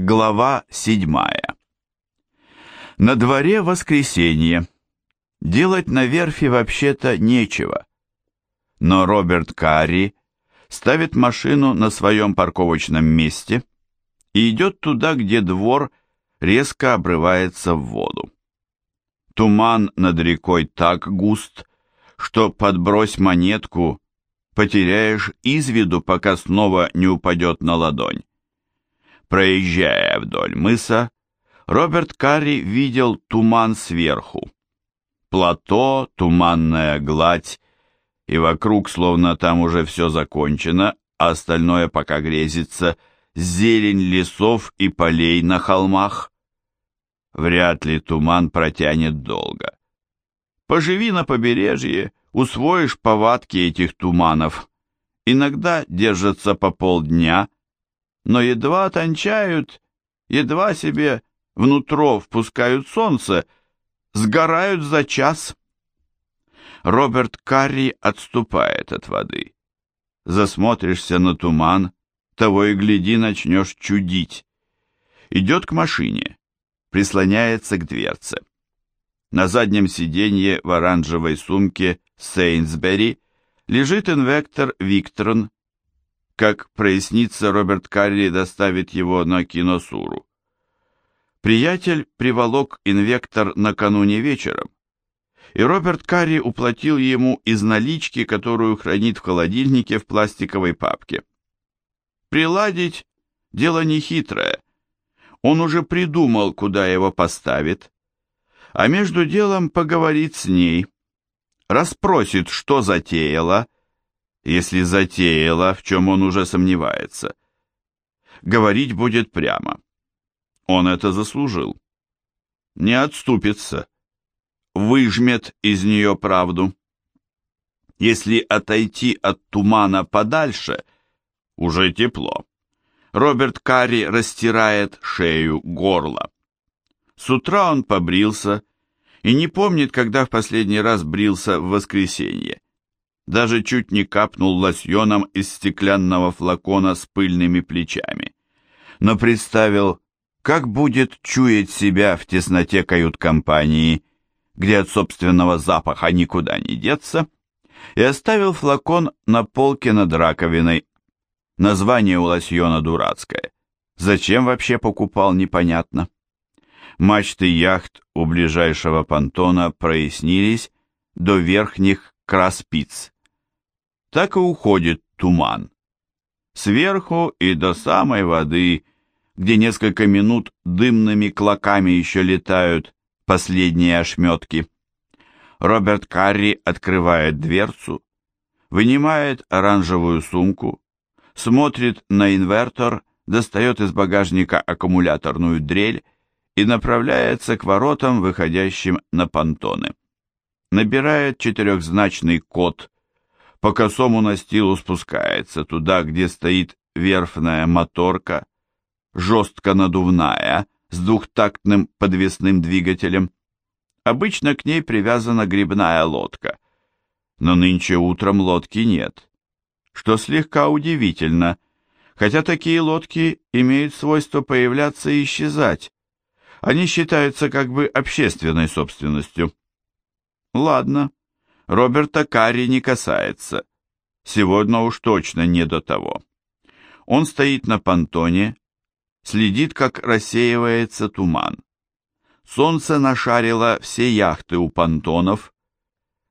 Глава седьмая. На дворе воскресенье. Делать на верфи вообще-то нечего. Но Роберт Карри ставит машину на своем парковочном месте и идет туда, где двор резко обрывается в воду. Туман над рекой так густ, что подбрось монетку, потеряешь из виду, пока снова не упадет на ладонь. Проезжая вдоль мыса, Роберт Карри видел туман сверху. Плато, туманная гладь, и вокруг, словно там уже все закончено, а остальное пока грезится, зелень лесов и полей на холмах. Вряд ли туман протянет долго. Поживи на побережье, усвоишь повадки этих туманов. Иногда держатся по полдня, но едва тончают, едва себе внутрь впускают солнце, сгорают за час. Роберт Карри отступает от воды. Засмотришься на туман, того и гляди, начнешь чудить. Идет к машине, прислоняется к дверце. На заднем сиденье в оранжевой сумке Сейнсбери лежит инвектор Виктрон как прояснится, Роберт Карри доставит его на киносуру. Приятель приволок инвектор накануне вечером, и Роберт Карри уплатил ему из налички, которую хранит в холодильнике в пластиковой папке. Приладить – дело нехитрое. Он уже придумал, куда его поставит, а между делом поговорит с ней, расспросит, что затеяла – если затеяла, в чем он уже сомневается. Говорить будет прямо. Он это заслужил. Не отступится. Выжмет из нее правду. Если отойти от тумана подальше, уже тепло. Роберт Карри растирает шею, горло. С утра он побрился и не помнит, когда в последний раз брился в воскресенье даже чуть не капнул лосьоном из стеклянного флакона с пыльными плечами. Но представил, как будет чуять себя в тесноте кают-компании, где от собственного запаха никуда не деться, и оставил флакон на полке над раковиной. Название у лосьона дурацкое. Зачем вообще покупал, непонятно. Мачты яхт у ближайшего понтона прояснились до верхних краспиц так и уходит туман. Сверху и до самой воды, где несколько минут дымными клоками еще летают последние ошметки. Роберт Карри открывает дверцу, вынимает оранжевую сумку, смотрит на инвертор, достает из багажника аккумуляторную дрель и направляется к воротам, выходящим на понтоны. Набирает четырехзначный код по косому настилу спускается туда, где стоит верфная моторка, жестко надувная, с двухтактным подвесным двигателем. Обычно к ней привязана грибная лодка, но нынче утром лодки нет, что слегка удивительно, хотя такие лодки имеют свойство появляться и исчезать. Они считаются как бы общественной собственностью. Ладно, Роберта Карри не касается. Сегодня уж точно не до того. Он стоит на понтоне, следит, как рассеивается туман. Солнце нашарило все яхты у понтонов.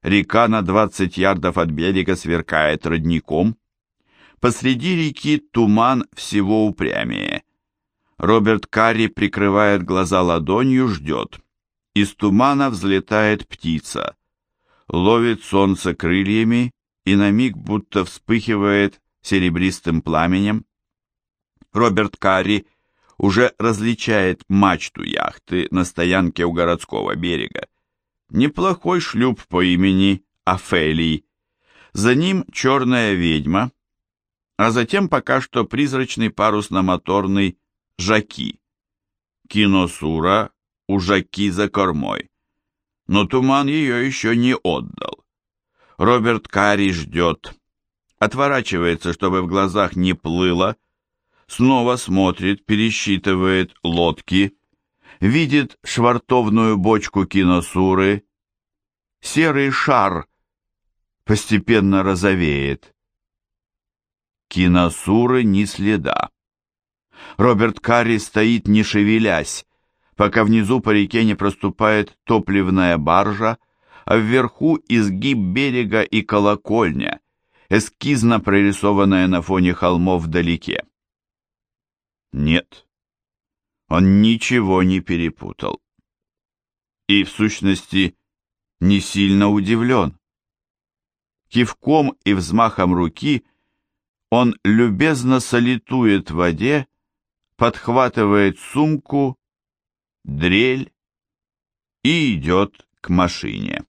Река на 20 ярдов от берега сверкает родником. Посреди реки туман всего упрямее. Роберт Карри прикрывает глаза ладонью, ждет. Из тумана взлетает птица ловит солнце крыльями и на миг будто вспыхивает серебристым пламенем. Роберт Карри уже различает мачту яхты на стоянке у городского берега. Неплохой шлюп по имени Афелий. За ним черная ведьма, а затем пока что призрачный парусно-моторный Жаки. Киносура у Жаки за кормой но туман ее еще не отдал. Роберт Карри ждет, отворачивается, чтобы в глазах не плыло, снова смотрит, пересчитывает лодки, видит швартовную бочку киносуры, серый шар постепенно розовеет. Киносуры ни следа. Роберт Карри стоит не шевелясь, пока внизу по реке не проступает топливная баржа, а вверху изгиб берега и колокольня, эскизно прорисованная на фоне холмов вдалеке. Нет, он ничего не перепутал. И, в сущности, не сильно удивлен. Кивком и взмахом руки он любезно салютует в воде, подхватывает сумку, дрель и идет к машине.